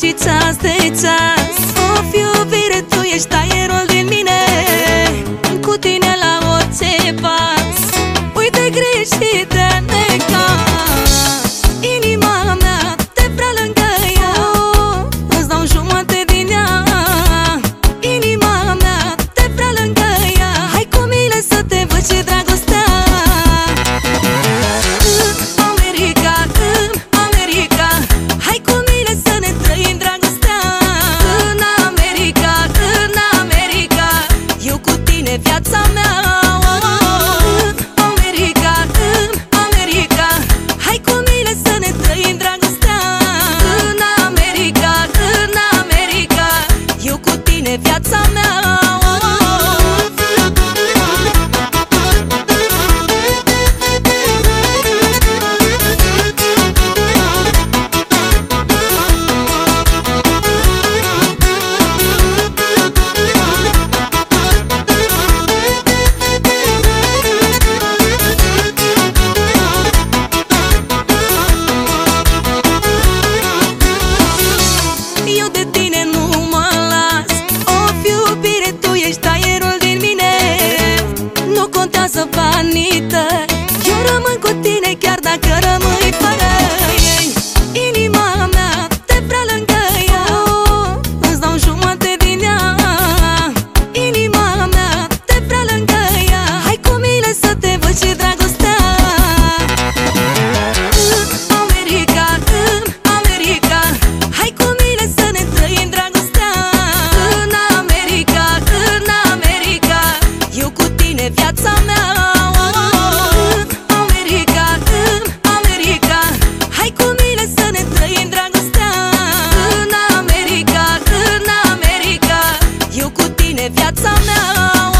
și ceas de ceas Of iubire, tu ești aia as a. viața mea